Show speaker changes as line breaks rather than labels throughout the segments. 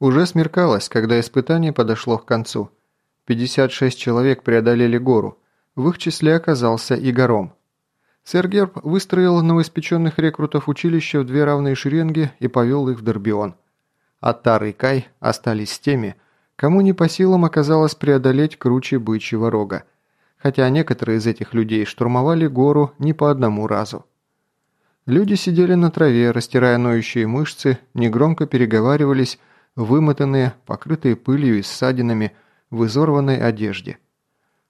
Уже смеркалось, когда испытание подошло к концу. 56 человек преодолели гору. В их числе оказался и Гором. Сэр Герб выстроил новоиспеченных рекрутов училища в две равные шеренги и повел их в Дорбион. Аттар и Кай остались с теми, кому не по силам оказалось преодолеть круче бычьего рога, хотя некоторые из этих людей штурмовали гору не по одному разу. Люди сидели на траве, растирая ноющие мышцы, негромко переговаривались вымотанные, покрытые пылью и ссадинами, в изорванной одежде.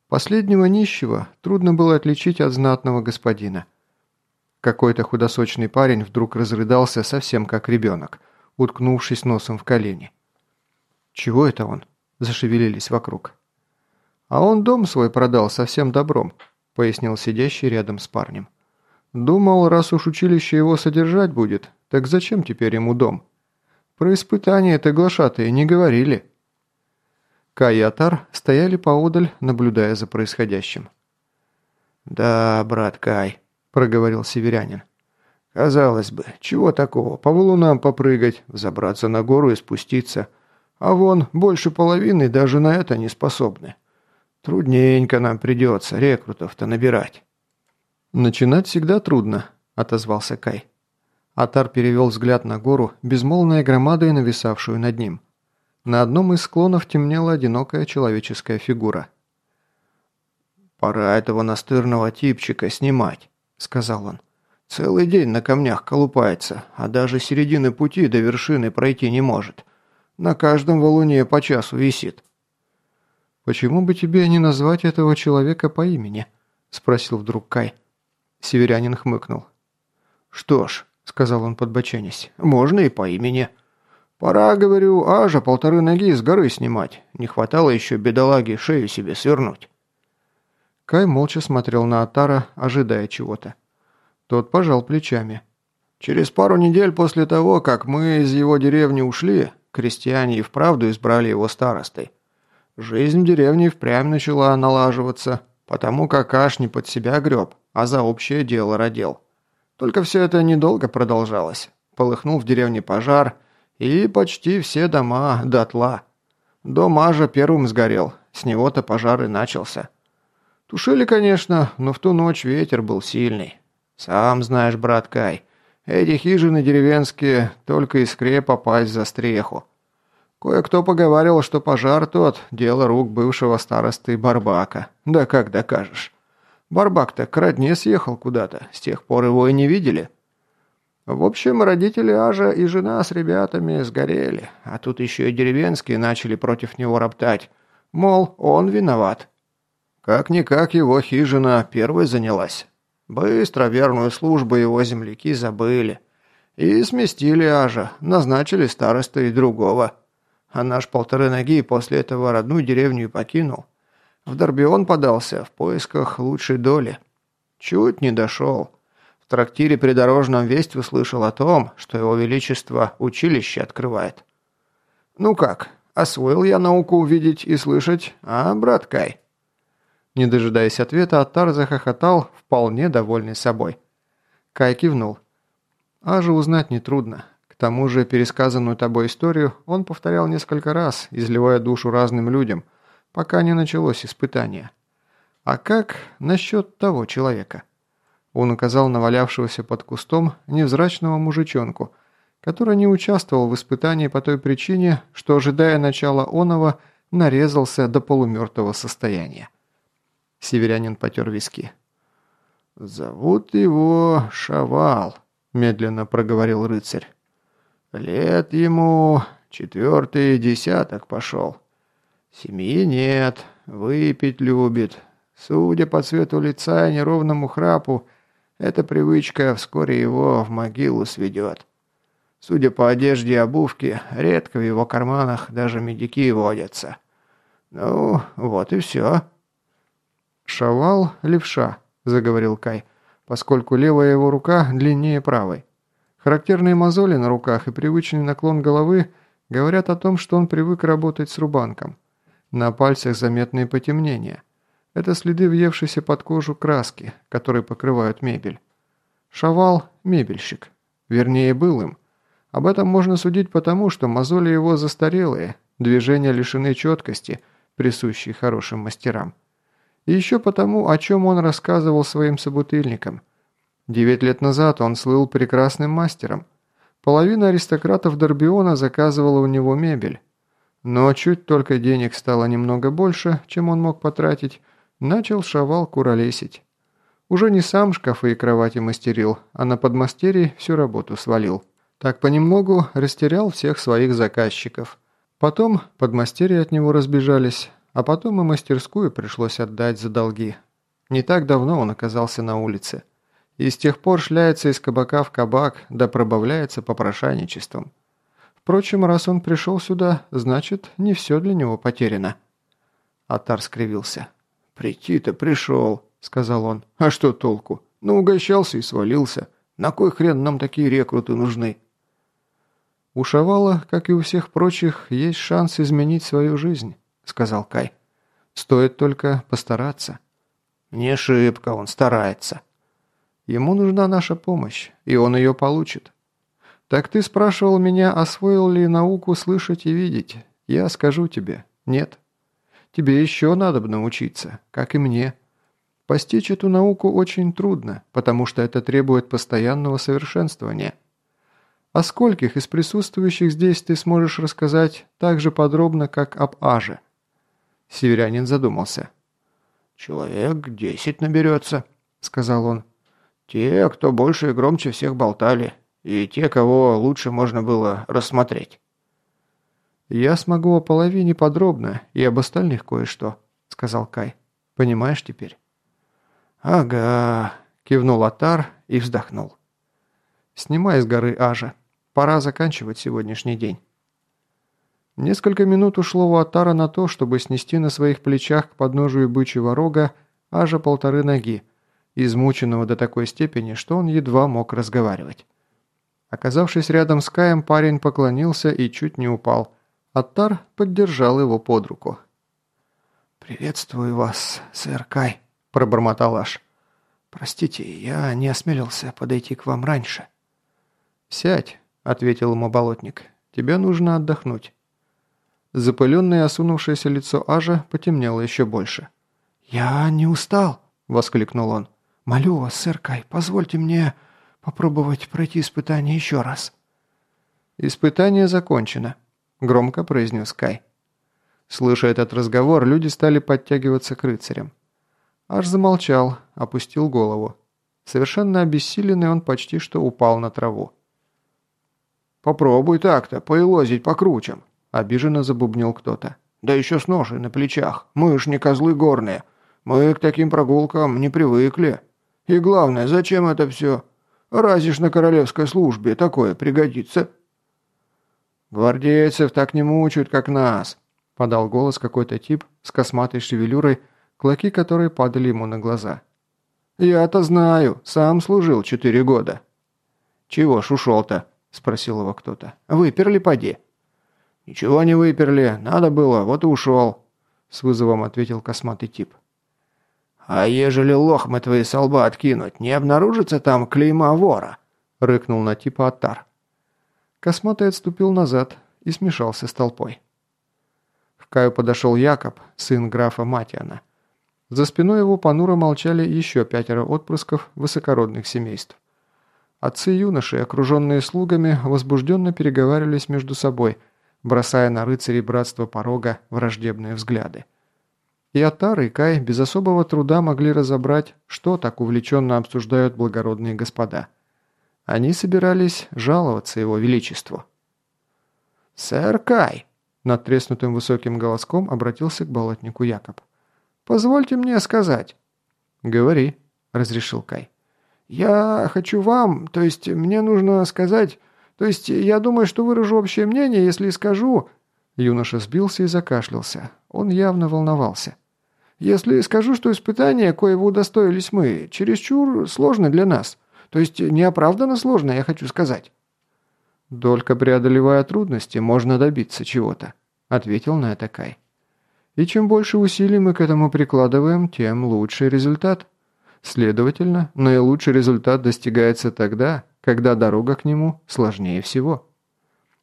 Последнего нищего трудно было отличить от знатного господина. Какой-то худосочный парень вдруг разрыдался совсем как ребенок, уткнувшись носом в колени. «Чего это он?» – зашевелились вокруг. «А он дом свой продал совсем добром», – пояснил сидящий рядом с парнем. «Думал, раз уж училище его содержать будет, так зачем теперь ему дом?» Про испытания-то глашатые не говорили». Кай и Атар стояли поодаль, наблюдая за происходящим.
«Да, брат Кай», – проговорил северянин. «Казалось бы, чего такого, по валунам попрыгать, забраться на гору и спуститься. А вон, больше половины даже на это не способны. Трудненько нам придется рекрутов-то набирать».
«Начинать всегда трудно», – отозвался Кай. Атар перевел взгляд на гору, безмолвной громадой нависавшую над ним. На одном из склонов темнела одинокая человеческая фигура.
«Пора этого настырного типчика снимать», — сказал он. «Целый день на камнях колупается, а даже середины пути до вершины пройти не может. На каждом валуне по часу висит».
«Почему бы тебе не назвать этого человека по имени?» – спросил вдруг Кай. Северянин хмыкнул.
«Что ж, сказал он, подбоченясь. «Можно и по имени. Пора, говорю, ажа полторы ноги с горы снимать. Не хватало еще бедолаги шею себе свернуть».
Кай молча смотрел на Атара, ожидая чего-то. Тот пожал плечами.
«Через пару недель после того, как мы из его деревни ушли, крестьяне и вправду избрали его старостой. Жизнь в деревне впрямь начала налаживаться, потому как аж не под себя греб, а за общее дело родил. Только все это недолго продолжалось. Полыхнул в деревне пожар, и почти все дома дотла. Дом Ажа первым сгорел, с него-то пожар и начался. Тушили, конечно, но в ту ночь ветер был сильный. Сам знаешь, брат Кай, эти хижины деревенские только искре попасть за стреху. Кое-кто поговаривал, что пожар тот – дело рук бывшего старосты Барбака. Да как докажешь? Барбак-то к родне съехал куда-то, с тех пор его и не видели. В общем, родители Ажа и жена с ребятами сгорели, а тут еще и деревенские начали против него роптать. Мол, он виноват. Как-никак его хижина первой занялась. Быстро верную службу его земляки забыли. И сместили Ажа, назначили старостой другого. А наш полторы ноги после этого родную деревню покинул. В Дорбион подался в поисках лучшей доли. Чуть не дошел. В трактире придорожном весть услышал о том, что его величество училище открывает. Ну как, освоил я науку увидеть и слышать, а, брат Кай?»
Не дожидаясь ответа, Аттар захохотал, вполне довольный собой. Кай кивнул. А же узнать нетрудно. К тому же пересказанную тобой историю он повторял несколько раз, изливая душу разным людям – пока не началось испытание. А как насчет того человека? Он указал на валявшегося под кустом невзрачного мужичонку, который не участвовал в испытании по той причине, что, ожидая начала оного, нарезался до полумертвого состояния. Северянин потер виски.
«Зовут его Шавал», — медленно проговорил рыцарь. «Лет ему четвертый десяток пошел. Семьи нет, выпить любит. Судя по цвету лица и неровному храпу, эта привычка вскоре его в могилу сведет. Судя по одежде и обувке, редко в его карманах даже медики водятся. Ну, вот и все.
«Шавал – левша», – заговорил Кай, поскольку левая его рука длиннее правой. Характерные мозоли на руках и привычный наклон головы говорят о том, что он привык работать с рубанком – на пальцах заметные потемнения. Это следы въевшейся под кожу краски, которые покрывают мебель. Шавал – мебельщик. Вернее, был им. Об этом можно судить потому, что мозоли его застарелые, движения лишены четкости, присущей хорошим мастерам. И еще потому, о чем он рассказывал своим собутыльникам. Девять лет назад он слыл прекрасным мастером. Половина аристократов Дорбиона заказывала у него мебель. Но чуть только денег стало немного больше, чем он мог потратить, начал шавал куролесить. Уже не сам шкафы и кровати мастерил, а на подмастерье всю работу свалил. Так понемногу растерял всех своих заказчиков. Потом подмастерья от него разбежались, а потом и мастерскую пришлось отдать за долги. Не так давно он оказался на улице. И с тех пор шляется из кабака в кабак, да пробавляется попрошайничеством. Впрочем, раз он пришел сюда, значит, не все для него потеряно. Атар скривился. «Прийти-то пришел», — сказал он. «А что толку? Ну, угощался и свалился. На кой хрен нам такие рекруты нужны?»
«У Шавала, как и у всех прочих, есть шанс изменить свою жизнь», — сказал Кай. «Стоит только постараться».
«Не шибко он старается».
«Ему нужна наша помощь, и он ее получит». «Так ты спрашивал меня, освоил ли науку слышать и видеть? Я скажу тебе, нет. Тебе еще надо бы научиться, как и мне. Постичь эту науку очень трудно, потому что это требует постоянного совершенствования». О скольких из присутствующих здесь ты сможешь рассказать так же подробно, как об Аже?» Северянин задумался.
«Человек десять наберется», — сказал он. «Те, кто больше и громче всех болтали, и те, кого лучше можно было рассмотреть».
«Я смогу о половине подробно и об остальных кое-что», — сказал Кай. «Понимаешь теперь?»
«Ага», — кивнул Атар и вздохнул.
Снимай с горы Ажа. Пора заканчивать сегодняшний день». Несколько минут ушло у Атара на то, чтобы снести на своих плечах к подножию бычьего рога Ажа полторы ноги, измученного до такой степени, что он едва мог разговаривать. Оказавшись рядом с Каем, парень поклонился и чуть не упал. Аттар поддержал его под руку.
«Приветствую вас, сэр Кай», – пробормотал Аш. «Простите, я не осмелился подойти к вам раньше».
«Сядь», — ответил ему болотник. «Тебе нужно отдохнуть». Запыленное осунувшееся лицо Ажа потемнело еще больше.
«Я не устал», — воскликнул он. «Молю вас, сэр Кай, позвольте мне попробовать пройти испытание еще раз».
«Испытание закончено», — громко произнес Кай. Слыша этот разговор, люди стали подтягиваться к рыцарям. Аж замолчал, опустил голову. Совершенно обессиленный он почти что упал на траву.
«Попробуй так-то, поелозить по кручам», – обиженно забубнил кто-то. «Да еще с ношей на плечах. Мы ж не козлы горные. Мы к таким прогулкам не привыкли. И главное, зачем это все? Разве ж на королевской службе такое пригодится?»
«Гвардейцев так не мучают, как нас», – подал голос какой-то тип с косматой шевелюрой, клоки которой падали ему на глаза.
«Я-то знаю, сам служил четыре года». «Чего ж ушел-то?» – спросил его кто-то. «Выперли, поди». «Ничего не выперли, надо было, вот и ушел», – с вызовом ответил косматый тип. «А ежели лохмы твои со лба откинуть, не обнаружится там клейма вора?» – рыкнул на типа Аттар.
Косматый отступил назад и смешался с толпой. К Каю подошел Якоб, сын графа Матиана. За спиной его понуро молчали еще пятеро отпрысков высокородных семейств. Отцы юноши, окруженные слугами, возбужденно переговаривались между собой, бросая на рыцарей братства порога враждебные взгляды. И Атар, и Кай без особого труда могли разобрать, что так увлеченно обсуждают благородные господа. Они собирались жаловаться его величеству.
«Сэр Кай!» – над треснутым высоким голоском обратился к болотнику Якоб. «Позвольте мне сказать».
«Говори», – разрешил Кай.
«Я хочу вам, то есть мне нужно сказать, то есть я думаю, что выражу общее мнение, если скажу...»
Юноша сбился и закашлялся. Он явно волновался.
«Если скажу, что испытания, коего удостоились мы, чересчур сложны для нас. То есть неоправданно сложно, я хочу сказать».
«Только преодолевая трудности, можно добиться чего-то», — ответил на это Кай. «И чем больше усилий мы к этому прикладываем, тем лучший результат». Следовательно, наилучший результат достигается тогда, когда дорога к нему сложнее всего.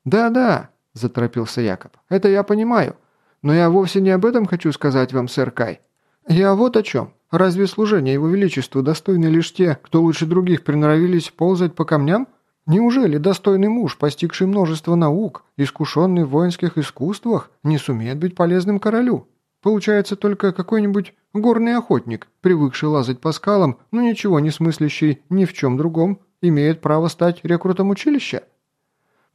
«Да-да», – заторопился Якоб, – «это я понимаю. Но я вовсе не об этом хочу сказать вам, сэр Кай. Я вот о чем. Разве служение его величеству достойны лишь те, кто лучше других приноровились ползать по камням? Неужели достойный муж, постигший множество наук, искушенный в воинских искусствах, не сумеет быть полезным королю? Получается только какой-нибудь горный охотник, привыкший лазать по скалам, но ничего не смыслящий ни в чем другом, имеет право стать рекрутом училища?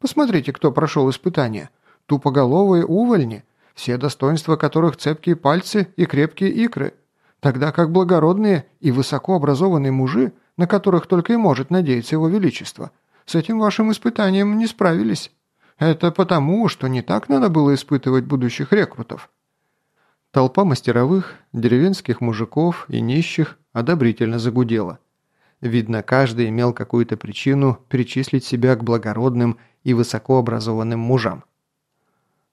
Посмотрите, кто прошел испытание. Тупоголовые увольни, все достоинства которых цепкие пальцы и крепкие икры, тогда как благородные и высокообразованные мужи, на которых только и может надеяться его величество, с этим вашим испытанием не справились. Это потому, что не так надо было испытывать будущих рекрутов». Толпа мастеровых, деревенских мужиков и нищих одобрительно загудела. Видно, каждый имел какую-то причину перечислить себя к благородным и высокообразованным мужам.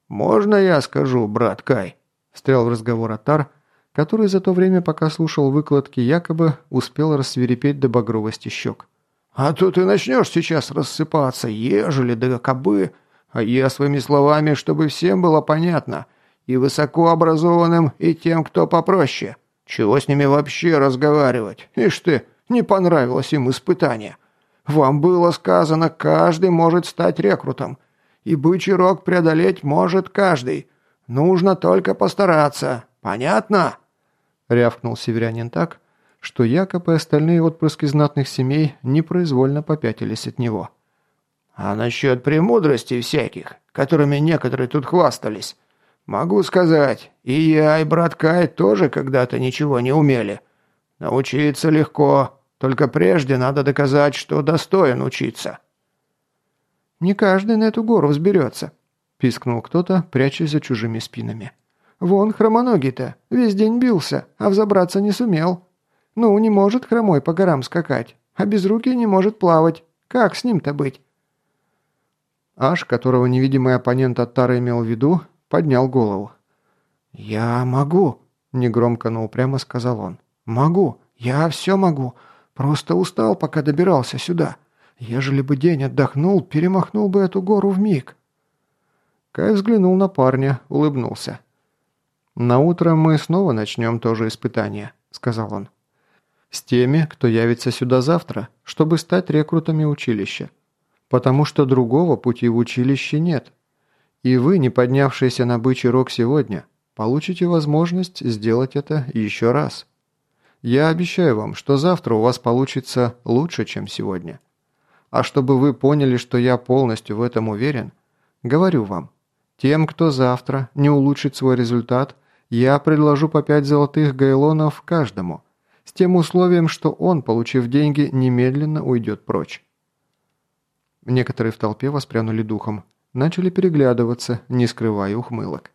«Можно я скажу, брат Кай?» – встрял в разговор Атар, который за то время, пока слушал выкладки, якобы успел рассверепеть до багровости щек. «А то ты начнешь сейчас рассыпаться, ежели да кобы, а я своими словами, чтобы всем было понятно, и высокообразованным, и тем, кто попроще. Чего с ними вообще разговаривать? Ишь ты, не понравилось им испытание. Вам было сказано, каждый может стать рекрутом, и бычий рог преодолеть может каждый. Нужно только постараться. Понятно?» Рявкнул северянин так, что якобы остальные отпрыски знатных семей непроизвольно попятились от него. «А насчет премудростей всяких, которыми некоторые тут хвастались, могу сказать, и я, и брат Кай тоже когда-то ничего не умели. Научиться легко, только прежде надо доказать, что достоин учиться».
«Не каждый на эту гору взберется», – пискнул кто-то, прячась за чужими спинами. «Вон хромоногий-то, весь день бился, а взобраться не сумел. Ну, не может хромой по горам скакать, а без руки не может плавать. Как с ним-то быть?» Аш, которого невидимый оппонент Аттара имел в виду, поднял голову.
«Я могу», – негромко, но упрямо сказал он. «Могу, я все могу. Просто устал, пока добирался сюда. Ежели бы день отдохнул, перемахнул бы эту гору в миг.
Кай взглянул на парня, улыбнулся. «На утро мы снова начнем то же испытание», — сказал он. «С теми, кто явится сюда завтра, чтобы стать рекрутами училища. Потому что другого пути в училище нет. И вы, не поднявшиеся на бычий рог сегодня, получите возможность сделать это еще раз. Я обещаю вам, что завтра у вас получится лучше, чем сегодня». А чтобы вы поняли, что я полностью в этом уверен, говорю вам, тем, кто завтра не улучшит свой результат, я предложу по пять золотых гайлонов каждому, с тем условием, что он, получив деньги, немедленно уйдет прочь. Некоторые в толпе воспрянули духом, начали переглядываться, не скрывая ухмылок.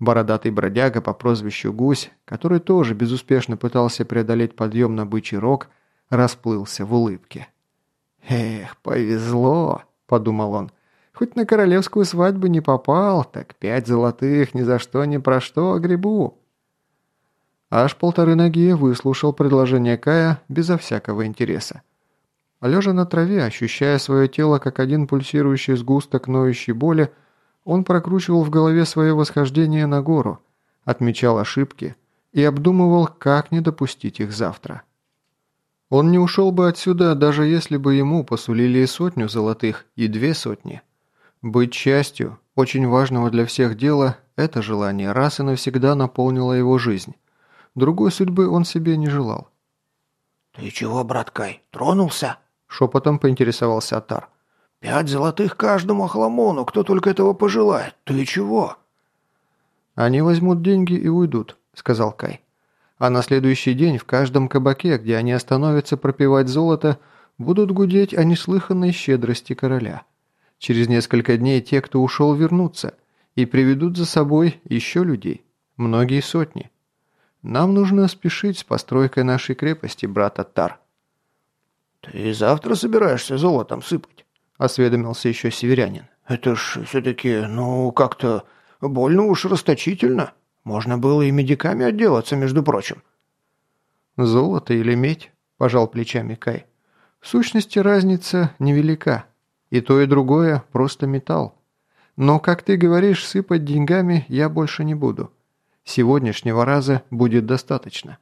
Бородатый бродяга по прозвищу Гусь, который тоже безуспешно пытался преодолеть подъем на бычий рог, расплылся в улыбке. «Эх, повезло», – подумал он. «Хоть на королевскую свадьбу не попал, так пять золотых ни за что ни про что грибу». Аж полторы ноги выслушал предложение Кая безо всякого интереса. Лежа на траве, ощущая свое тело как один пульсирующий сгусток ноющей боли, он прокручивал в голове свое восхождение на гору, отмечал ошибки и обдумывал, как не допустить их завтра. Он не ушел бы отсюда, даже если бы ему посулили и сотню золотых, и две сотни. Быть частью очень важного для всех дела, это желание раз и навсегда наполнило его жизнь. Другой судьбы он себе не желал.
«Ты чего, брат Кай, тронулся?» – шепотом поинтересовался Атар. «Пять золотых каждому охламону, кто только этого пожелает. Ты чего?»
«Они возьмут деньги и уйдут», – сказал Кай. А на следующий день в каждом кабаке, где они остановятся пропивать золото, будут гудеть о неслыханной щедрости короля. Через несколько дней те, кто ушел, вернутся и приведут за собой еще людей, многие сотни. Нам нужно спешить с постройкой нашей крепости, брат Аттар.
«Ты завтра собираешься золотом сыпать?» – осведомился еще северянин. «Это ж все-таки, ну, как-то больно уж расточительно». Можно было и медиками отделаться, между прочим».
«Золото или медь?» – пожал плечами Кай. «В сущности, разница невелика. И то, и другое – просто металл. Но, как ты говоришь, сыпать деньгами я больше не буду. Сегодняшнего раза будет достаточно».